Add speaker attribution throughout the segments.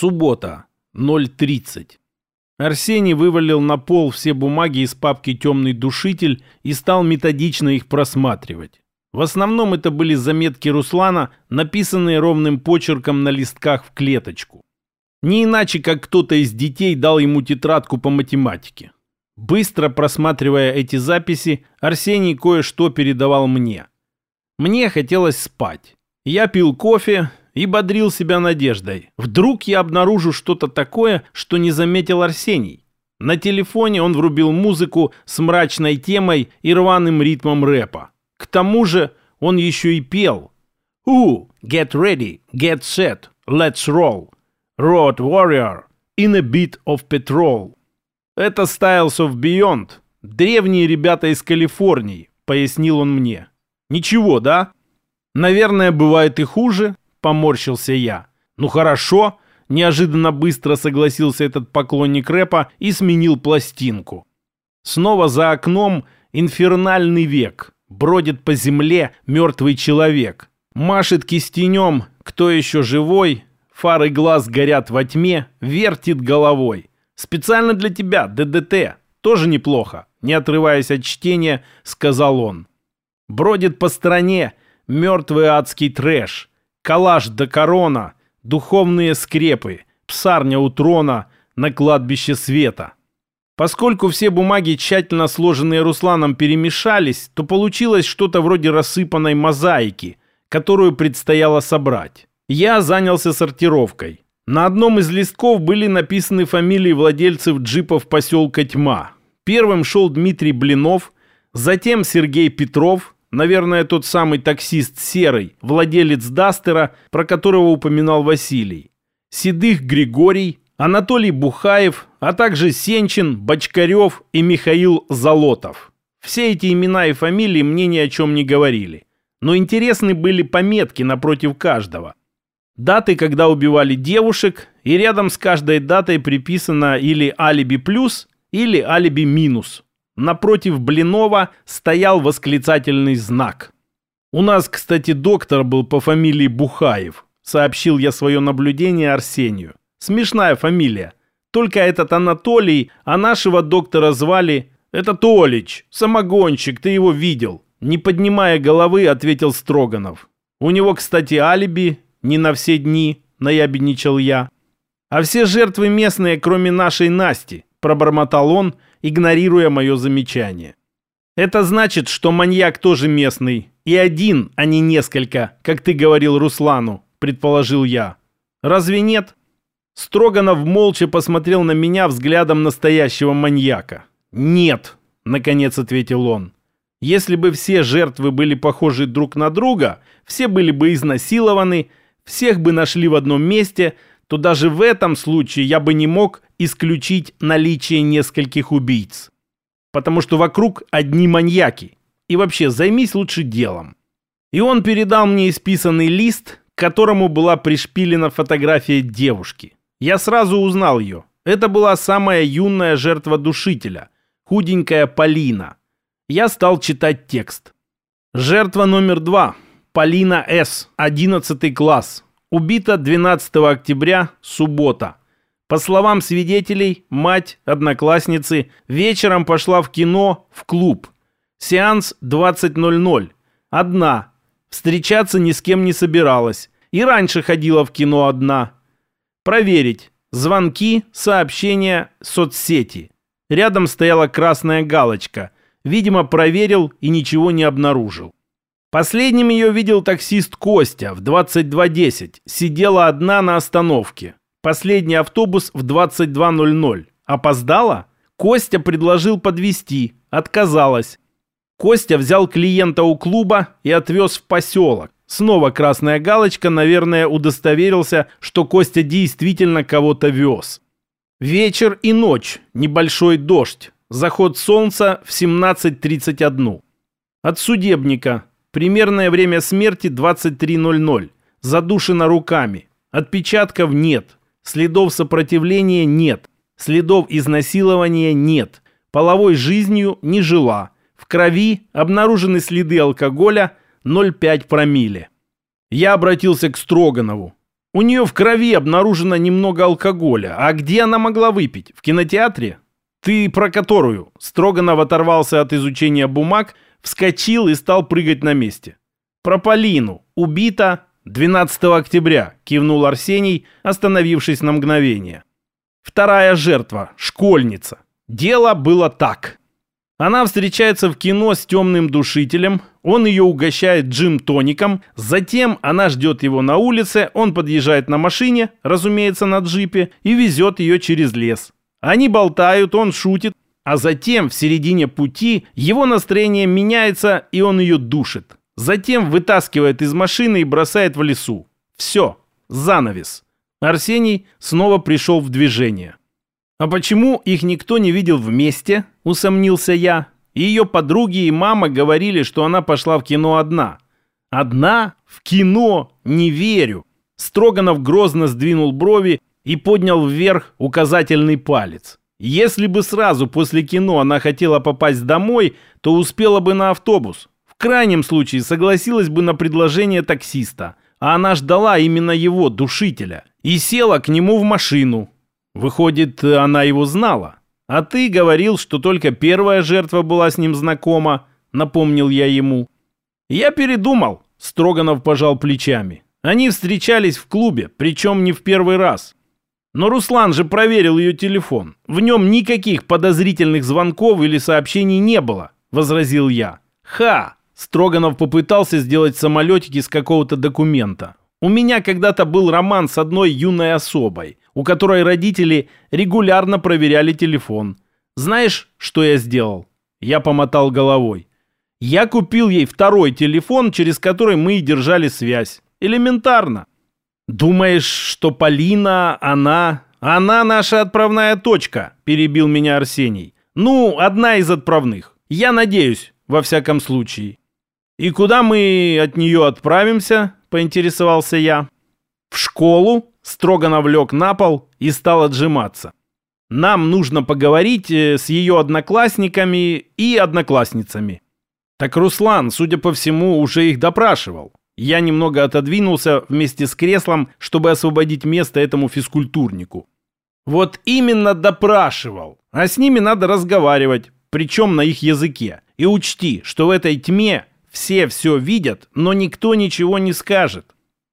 Speaker 1: Суббота, 0.30. Арсений вывалил на пол все бумаги из папки «Темный душитель» и стал методично их просматривать. В основном это были заметки Руслана, написанные ровным почерком на листках в клеточку. Не иначе, как кто-то из детей дал ему тетрадку по математике. Быстро просматривая эти записи, Арсений кое-что передавал мне. Мне хотелось спать. Я пил кофе, и бодрил себя надеждой. Вдруг я обнаружу что-то такое, что не заметил Арсений. На телефоне он врубил музыку с мрачной темой и рваным ритмом рэпа. К тому же он еще и пел. «Ooh, get ready, get set, let's roll. Road Warrior, in a bit of petrol». Это Styles of Beyond, древние ребята из Калифорнии, пояснил он мне. Ничего, да? Наверное, бывает и хуже, поморщился я. «Ну хорошо», – неожиданно быстро согласился этот поклонник рэпа и сменил пластинку. Снова за окном инфернальный век. Бродит по земле мертвый человек. Машет кистенем, кто еще живой, фары глаз горят во тьме, вертит головой. «Специально для тебя, ДДТ. Тоже неплохо», – не отрываясь от чтения, сказал он. Бродит по стране мертвый адский трэш. Калаш до корона, духовные скрепы, псарня у трона на кладбище света. Поскольку все бумаги, тщательно сложенные Русланом, перемешались, то получилось что-то вроде рассыпанной мозаики, которую предстояло собрать. Я занялся сортировкой. На одном из листков были написаны фамилии владельцев джипов поселка Тьма. Первым шел Дмитрий Блинов, затем Сергей Петров, Наверное, тот самый таксист Серый, владелец Дастера, про которого упоминал Василий. Седых Григорий, Анатолий Бухаев, а также Сенчин, Бочкарев и Михаил Золотов. Все эти имена и фамилии мне ни о чем не говорили. Но интересны были пометки напротив каждого. Даты, когда убивали девушек, и рядом с каждой датой приписано или алиби плюс, или алиби минус. Напротив Блинова стоял восклицательный знак. «У нас, кстати, доктор был по фамилии Бухаев», сообщил я свое наблюдение Арсению. «Смешная фамилия. Только этот Анатолий, а нашего доктора звали... Это Толич, самогонщик, ты его видел». Не поднимая головы, ответил Строганов. «У него, кстати, алиби, не на все дни», наябедничал я. «А все жертвы местные, кроме нашей Насти», пробормотал он, — игнорируя мое замечание. «Это значит, что маньяк тоже местный. И один, а не несколько, как ты говорил Руслану», — предположил я. «Разве нет?» Строганов молча посмотрел на меня взглядом настоящего маньяка. «Нет», — наконец ответил он. «Если бы все жертвы были похожи друг на друга, все были бы изнасилованы, всех бы нашли в одном месте, то даже в этом случае я бы не мог исключить наличие нескольких убийц. Потому что вокруг одни маньяки. И вообще, займись лучше делом. И он передал мне исписанный лист, к которому была пришпилена фотография девушки. Я сразу узнал ее. Это была самая юная жертва душителя, худенькая Полина. Я стал читать текст. Жертва номер два. Полина С. 11 класс. Убита 12 октября, суббота. По словам свидетелей, мать, одноклассницы, вечером пошла в кино, в клуб. Сеанс 20.00. Одна. Встречаться ни с кем не собиралась. И раньше ходила в кино одна. Проверить. Звонки, сообщения, соцсети. Рядом стояла красная галочка. Видимо, проверил и ничего не обнаружил. Последним ее видел таксист Костя в 22.10. Сидела одна на остановке. Последний автобус в 22.00. Опоздала? Костя предложил подвести, отказалась. Костя взял клиента у клуба и отвез в поселок. Снова красная галочка, наверное, удостоверился, что Костя действительно кого-то вез. Вечер и ночь, небольшой дождь. Заход солнца в 17.31. От судебника. Примерное время смерти 23.00. Задушена руками. Отпечатков нет. Следов сопротивления нет. Следов изнасилования нет. Половой жизнью не жила. В крови обнаружены следы алкоголя 0,5 промилле. Я обратился к Строганову. У нее в крови обнаружено немного алкоголя. А где она могла выпить? В кинотеатре? Ты про которую? Строганов оторвался от изучения бумаг, вскочил и стал прыгать на месте. Про Полину. Убита 12 октября, кивнул Арсений, остановившись на мгновение. Вторая жертва. Школьница. Дело было так. Она встречается в кино с темным душителем, он ее угощает джим-тоником, затем она ждет его на улице, он подъезжает на машине, разумеется, на джипе, и везет ее через лес. Они болтают, он шутит, а затем в середине пути его настроение меняется, и он ее душит. Затем вытаскивает из машины и бросает в лесу. Все, занавес. Арсений снова пришел в движение. «А почему их никто не видел вместе?» – усомнился я. Ее подруги и мама говорили, что она пошла в кино одна. «Одна? В кино? Не верю!» Строганов грозно сдвинул брови и поднял вверх указательный палец. Если бы сразу после кино она хотела попасть домой, то успела бы на автобус. В крайнем случае согласилась бы на предложение таксиста. А она ждала именно его, душителя. И села к нему в машину. Выходит, она его знала. А ты говорил, что только первая жертва была с ним знакома, напомнил я ему. Я передумал, Строганов пожал плечами. Они встречались в клубе, причем не в первый раз. Но Руслан же проверил ее телефон. В нем никаких подозрительных звонков или сообщений не было, возразил я. Ха! Строганов попытался сделать самолетики с какого-то документа. У меня когда-то был роман с одной юной особой у которой родители регулярно проверяли телефон. Знаешь, что я сделал? Я помотал головой. Я купил ей второй телефон, через который мы и держали связь. Элементарно. Думаешь, что Полина, она... Она наша отправная точка, перебил меня Арсений. Ну, одна из отправных. Я надеюсь, во всяком случае. И куда мы от нее отправимся, поинтересовался я. В школу, строго навлек на пол и стал отжиматься. Нам нужно поговорить э, с ее одноклассниками и одноклассницами. Так Руслан, судя по всему, уже их допрашивал. Я немного отодвинулся вместе с креслом, чтобы освободить место этому физкультурнику. Вот именно допрашивал. А с ними надо разговаривать, причем на их языке. И учти, что в этой тьме все все видят, но никто ничего не скажет.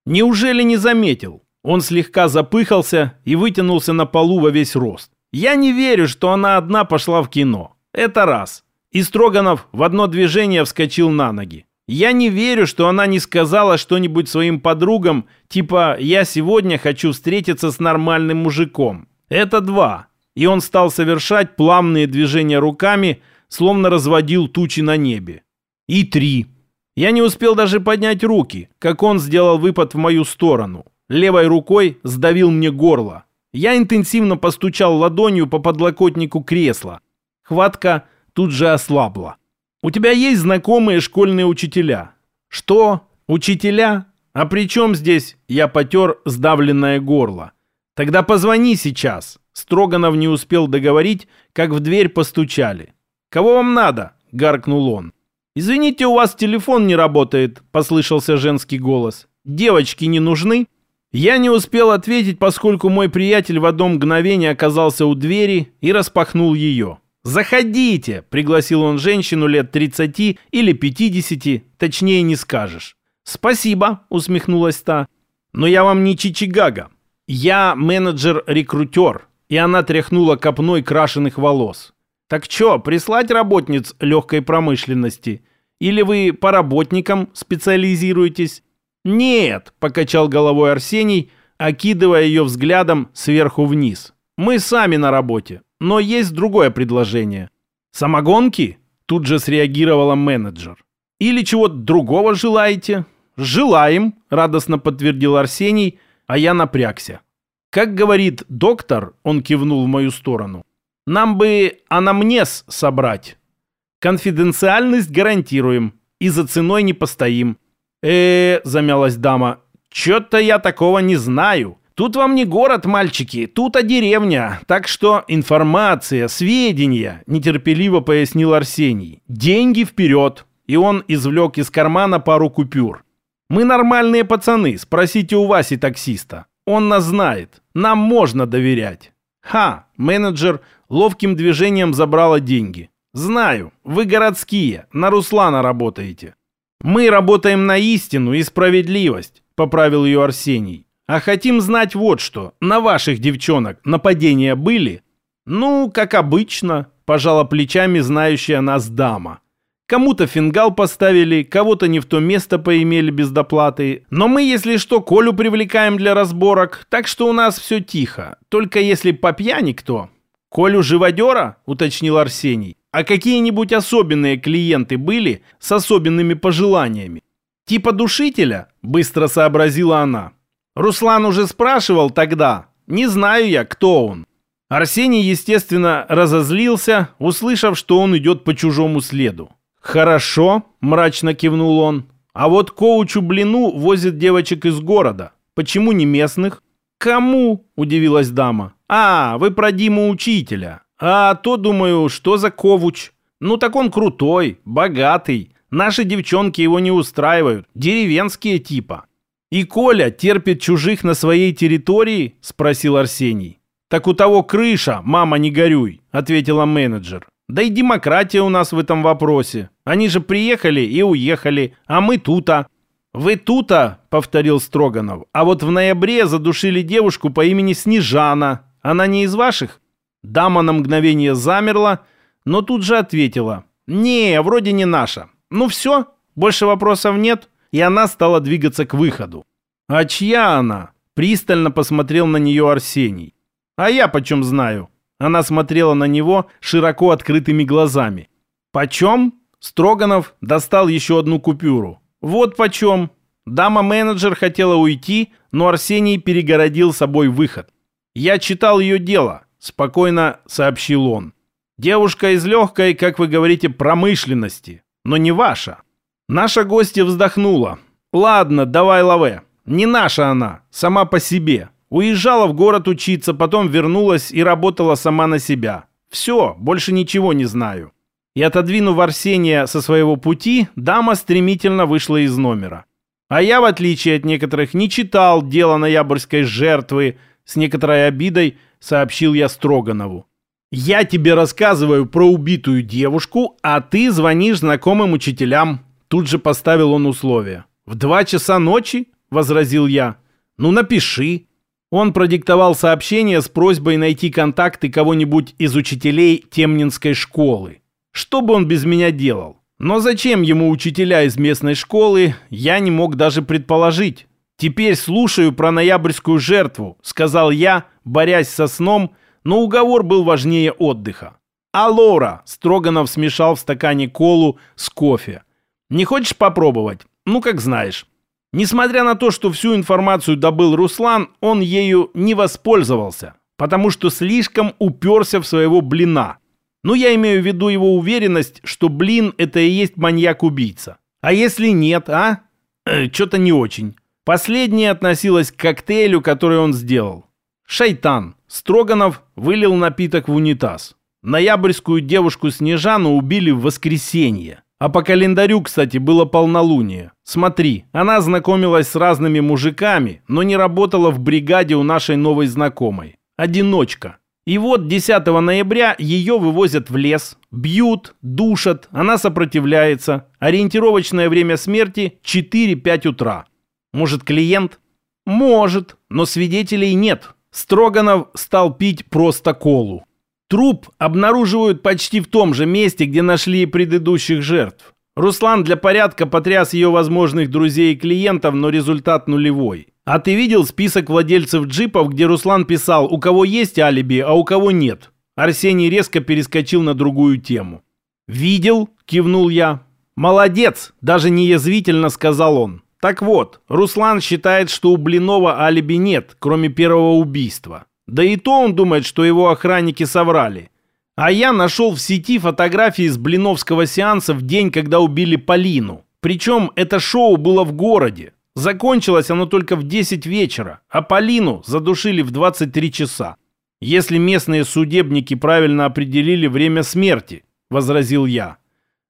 Speaker 1: Неужели не заметил? Он слегка запыхался и вытянулся на полу во весь рост. «Я не верю, что она одна пошла в кино. Это раз». И Строганов в одно движение вскочил на ноги. «Я не верю, что она не сказала что-нибудь своим подругам, типа «я сегодня хочу встретиться с нормальным мужиком». Это два». И он стал совершать плавные движения руками, словно разводил тучи на небе. И три. Я не успел даже поднять руки, как он сделал выпад в мою сторону левой рукой сдавил мне горло. Я интенсивно постучал ладонью по подлокотнику кресла. Хватка тут же ослабла. «У тебя есть знакомые школьные учителя?» «Что? Учителя? А при чем здесь?» Я потер сдавленное горло. «Тогда позвони сейчас». Строганов не успел договорить, как в дверь постучали. «Кого вам надо?» — гаркнул он. «Извините, у вас телефон не работает», — послышался женский голос. «Девочки не нужны?» Я не успел ответить, поскольку мой приятель в одно мгновение оказался у двери и распахнул ее. «Заходите!» — пригласил он женщину лет 30 или 50, точнее не скажешь. «Спасибо!» — усмехнулась та. «Но я вам не Чичигага. Я менеджер-рекрутер». И она тряхнула копной крашеных волос. «Так чё, прислать работниц легкой промышленности? Или вы по работникам специализируетесь?» «Нет», — покачал головой Арсений, окидывая ее взглядом сверху вниз. «Мы сами на работе, но есть другое предложение». «Самогонки?» — тут же среагировала менеджер. «Или чего-то другого желаете?» «Желаем», — радостно подтвердил Арсений, а я напрягся. «Как говорит доктор», — он кивнул в мою сторону, «нам бы анамнез собрать. Конфиденциальность гарантируем и за ценой не постоим э замялась дама. «Чё-то я такого не знаю. Тут вам не город, мальчики, тут а деревня. Так что информация, сведения», — нетерпеливо пояснил Арсений. «Деньги вперед!» И он извлек из кармана пару купюр. Мы нормальные пацаны, спросите у Васи таксиста. Он нас знает, нам можно доверять. Ха, менеджер ловким движением забрала деньги. Знаю, вы городские, на Руслана работаете. Мы работаем на истину и справедливость, поправил ее Арсений. А хотим знать вот что. На ваших девчонок нападения были? Ну, как обычно, пожала плечами знающая нас дама. Кому-то фингал поставили, кого-то не в то место поимели без доплаты. Но мы, если что, Колю привлекаем для разборок, так что у нас все тихо. Только если по пьяни кто. Колю живодера, уточнил Арсений. А какие-нибудь особенные клиенты были с особенными пожеланиями? Типа душителя? Быстро сообразила она. Руслан уже спрашивал тогда. Не знаю я, кто он. Арсений, естественно, разозлился, услышав, что он идет по чужому следу. «Хорошо», – мрачно кивнул он. «А вот коучу Блину возят девочек из города. Почему не местных?» «Кому?» – удивилась дама. «А, вы про Диму учителя. А то, думаю, что за ковуч? Ну так он крутой, богатый. Наши девчонки его не устраивают. Деревенские типа». «И Коля терпит чужих на своей территории?» – спросил Арсений. «Так у того крыша, мама, не горюй», – ответила менеджер. «Да и демократия у нас в этом вопросе. Они же приехали и уехали, а мы тута». «Вы тута», — повторил Строганов, «а вот в ноябре задушили девушку по имени Снежана. Она не из ваших?» Дама на мгновение замерла, но тут же ответила. «Не, вроде не наша. Ну все, больше вопросов нет» и она стала двигаться к выходу. «А чья она?» – пристально посмотрел на нее Арсений. «А я почем знаю?» Она смотрела на него широко открытыми глазами. «Почем?» Строганов достал еще одну купюру. «Вот почем». Дама-менеджер хотела уйти, но Арсений перегородил собой выход. «Я читал ее дело», – спокойно сообщил он. «Девушка из легкой, как вы говорите, промышленности, но не ваша». Наша гостья вздохнула. «Ладно, давай лаве. Не наша она, сама по себе. Уезжала в город учиться, потом вернулась и работала сама на себя. Все, больше ничего не знаю». И отодвинув Арсения со своего пути, дама стремительно вышла из номера. А я, в отличие от некоторых, не читал дело ноябрьской жертвы. С некоторой обидой сообщил я Строганову. «Я тебе рассказываю про убитую девушку, а ты звонишь знакомым учителям. Тут же поставил он условие. «В два часа ночи?» – возразил я. «Ну, напиши». Он продиктовал сообщение с просьбой найти контакты кого-нибудь из учителей Темнинской школы. Что бы он без меня делал? Но зачем ему учителя из местной школы, я не мог даже предположить. «Теперь слушаю про ноябрьскую жертву», – сказал я, борясь со сном, но уговор был важнее отдыха. «А Лора?» – Строганов смешал в стакане колу с кофе. Не хочешь попробовать? Ну, как знаешь. Несмотря на то, что всю информацию добыл Руслан, он ею не воспользовался, потому что слишком уперся в своего блина. Ну, я имею в виду его уверенность, что блин – это и есть маньяк-убийца. А если нет, а? Э, Что-то не очень. Последнее относилось к коктейлю, который он сделал. Шайтан. Строганов вылил напиток в унитаз. Ноябрьскую девушку Снежану убили в воскресенье. А по календарю, кстати, было полнолуние. Смотри, она знакомилась с разными мужиками, но не работала в бригаде у нашей новой знакомой. Одиночка. И вот 10 ноября ее вывозят в лес, бьют, душат, она сопротивляется. Ориентировочное время смерти 4-5 утра. Может, клиент? Может, но свидетелей нет. Строганов стал пить просто колу. Труп обнаруживают почти в том же месте, где нашли предыдущих жертв. Руслан для порядка потряс ее возможных друзей и клиентов, но результат нулевой. А ты видел список владельцев джипов, где Руслан писал, у кого есть алиби, а у кого нет? Арсений резко перескочил на другую тему. «Видел?» – кивнул я. «Молодец!» – даже неязвительно сказал он. Так вот, Руслан считает, что у Блинова алиби нет, кроме первого убийства. Да и то он думает, что его охранники соврали. А я нашел в сети фотографии с блиновского сеанса в день, когда убили Полину. Причем это шоу было в городе. Закончилось оно только в 10 вечера, а Полину задушили в 23 часа. Если местные судебники правильно определили время смерти, возразил я.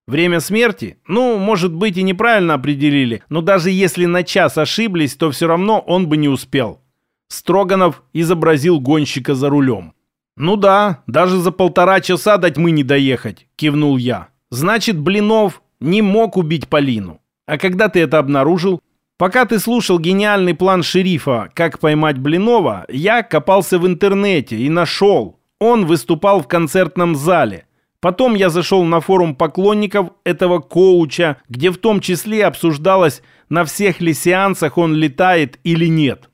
Speaker 1: Время смерти? Ну, может быть, и неправильно определили, но даже если на час ошиблись, то все равно он бы не успел. Строганов изобразил гонщика за рулем. «Ну да, даже за полтора часа дать мы не доехать», — кивнул я. «Значит, Блинов не мог убить Полину. А когда ты это обнаружил? Пока ты слушал гениальный план шерифа «Как поймать Блинова», я копался в интернете и нашел. Он выступал в концертном зале. Потом я зашел на форум поклонников этого коуча, где в том числе обсуждалось, на всех ли сеансах он летает или нет.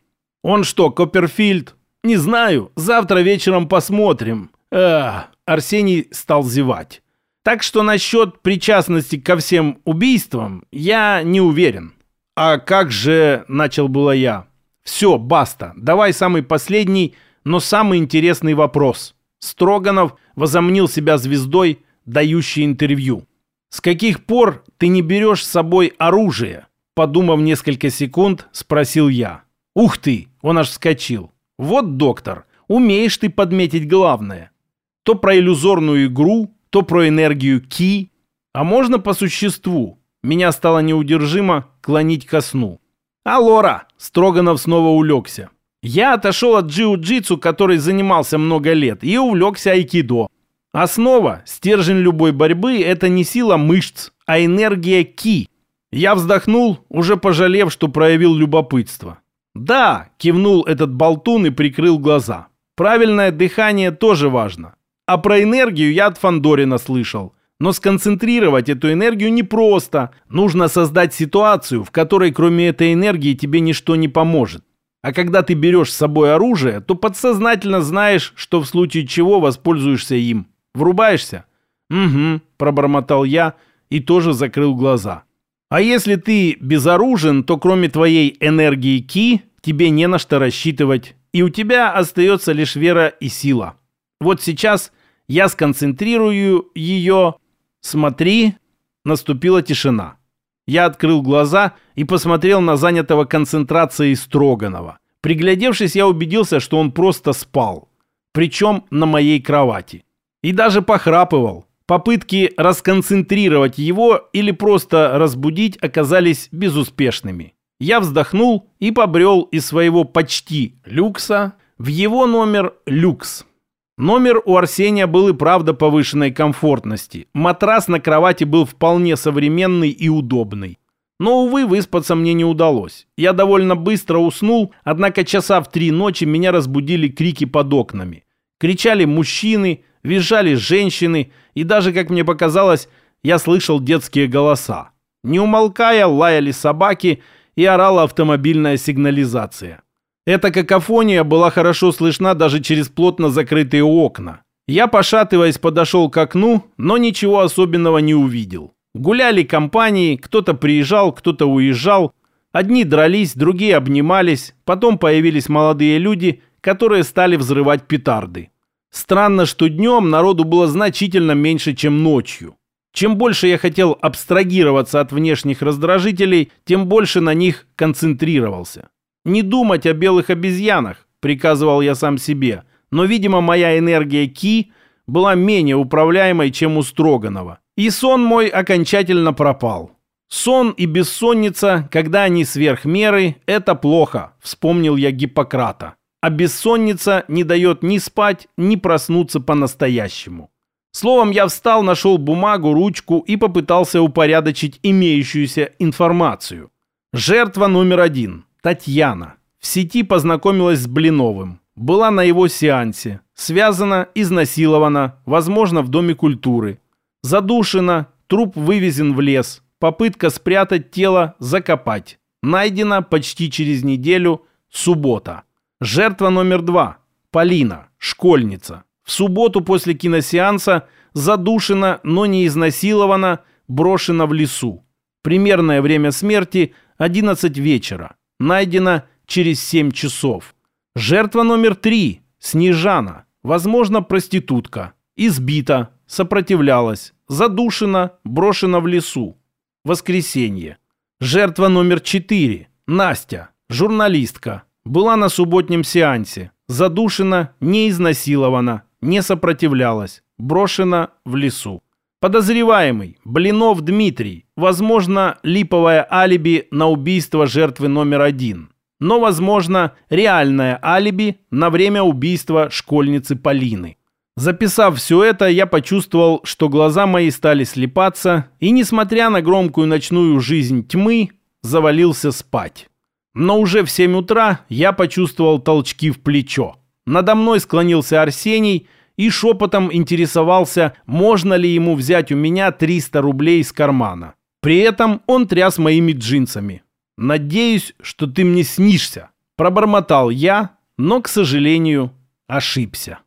Speaker 1: Он что, Копперфильд? Не знаю, завтра вечером посмотрим. Эх, Арсений стал зевать. Так что насчет причастности ко всем убийствам я не уверен. А как же, начал было я. Все, баста, давай самый последний, но самый интересный вопрос. Строганов возомнил себя звездой, дающей интервью. «С каких пор ты не берешь с собой оружие?» Подумав несколько секунд, спросил я. «Ух ты!» – он аж вскочил. «Вот, доктор, умеешь ты подметить главное. То про иллюзорную игру, то про энергию Ки. А можно по существу?» Меня стало неудержимо клонить ко сну. «А Лора!» – Строганов снова улегся. Я отошел от джиу-джитсу, который занимался много лет, и увлекся айкидо. Основа, стержень любой борьбы – это не сила мышц, а энергия ки. Я вздохнул, уже пожалев, что проявил любопытство. «Да», – кивнул этот болтун и прикрыл глаза. «Правильное дыхание тоже важно. А про энергию я от Фандорина слышал. Но сконцентрировать эту энергию непросто. Нужно создать ситуацию, в которой кроме этой энергии тебе ничто не поможет. А когда ты берешь с собой оружие, то подсознательно знаешь, что в случае чего воспользуешься им. Врубаешься? Угу, пробормотал я и тоже закрыл глаза. А если ты безоружен, то кроме твоей энергии Ки, тебе не на что рассчитывать. И у тебя остается лишь вера и сила. Вот сейчас я сконцентрирую ее. Смотри, наступила тишина. Я открыл глаза и посмотрел на занятого концентрацией Строганова. Приглядевшись, я убедился, что он просто спал. Причем на моей кровати. И даже похрапывал. Попытки расконцентрировать его или просто разбудить оказались безуспешными. Я вздохнул и побрел из своего почти люкса в его номер люкс. Номер у Арсения был и правда повышенной комфортности. Матрас на кровати был вполне современный и удобный. Но, увы, выспаться мне не удалось. Я довольно быстро уснул, однако часа в три ночи меня разбудили крики под окнами. Кричали мужчины, визжали женщины, и даже, как мне показалось, я слышал детские голоса. Не умолкая, лаяли собаки и орала автомобильная сигнализация. Эта какофония была хорошо слышна даже через плотно закрытые окна. Я, пошатываясь, подошел к окну, но ничего особенного не увидел. Гуляли компании, кто-то приезжал, кто-то уезжал. Одни дрались, другие обнимались. Потом появились молодые люди, которые стали взрывать петарды. Странно, что днем народу было значительно меньше, чем ночью. Чем больше я хотел абстрагироваться от внешних раздражителей, тем больше на них концентрировался. Не думать о белых обезьянах, приказывал я сам себе, но, видимо, моя энергия Ки была менее управляемой, чем у Строганова. И сон мой окончательно пропал. Сон и бессонница, когда они сверх меры, это плохо, вспомнил я Гиппократа. А бессонница не дает ни спать, ни проснуться по-настоящему. Словом, я встал, нашел бумагу, ручку и попытался упорядочить имеющуюся информацию. Жертва номер один. Татьяна. В сети познакомилась с Блиновым. Была на его сеансе. Связана, изнасилована, возможно, в Доме культуры. Задушена, труп вывезен в лес. Попытка спрятать тело, закопать. Найдена почти через неделю, суббота. Жертва номер два. Полина, школьница. В субботу после киносеанса задушена, но не изнасилована, брошена в лесу. Примерное время смерти 11 вечера найдена через 7 часов. Жертва номер 3 – Снежана, возможно, проститутка. Избита, сопротивлялась, задушена, брошена в лесу. Воскресенье. Жертва номер 4 – Настя, журналистка. Была на субботнем сеансе. Задушена, не изнасилована, не сопротивлялась, брошена в лесу. Подозреваемый. Блинов Дмитрий. Возможно, липовое алиби на убийство жертвы номер один. Но, возможно, реальное алиби на время убийства школьницы Полины. Записав все это, я почувствовал, что глаза мои стали слепаться, и, несмотря на громкую ночную жизнь тьмы, завалился спать. Но уже в 7 утра я почувствовал толчки в плечо. Надо мной склонился Арсений и шепотом интересовался, можно ли ему взять у меня 300 рублей из кармана. При этом он тряс моими джинсами. «Надеюсь, что ты мне снишься», – пробормотал я, но, к сожалению, ошибся.